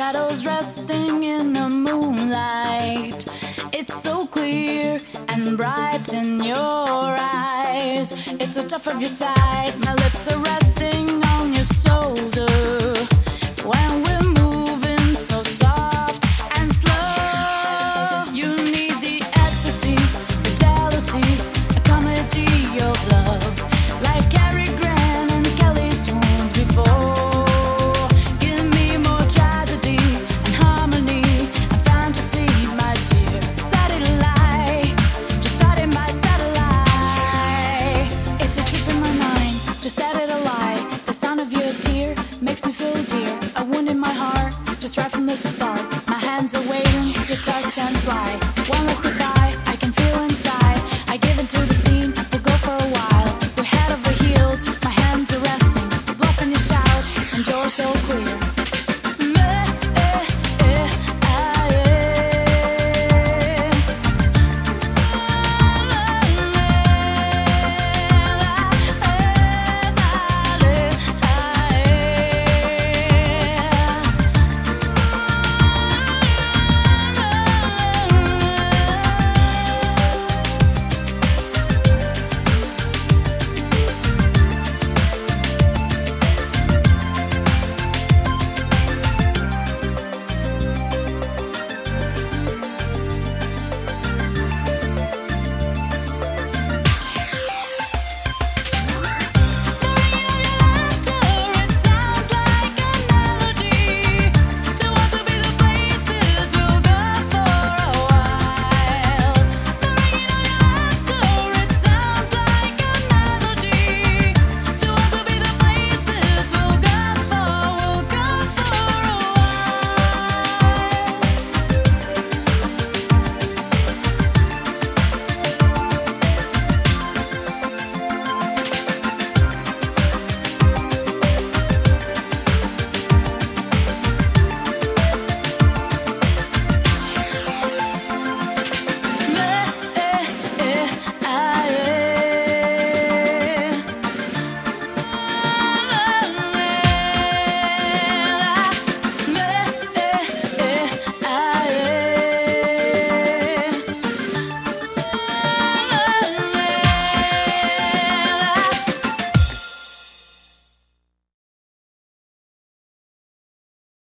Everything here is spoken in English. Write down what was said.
shadows resting in the moonlight. It's so clear and bright in your eyes. It's so tough of your side, my lips are resting on your shoulder. the song.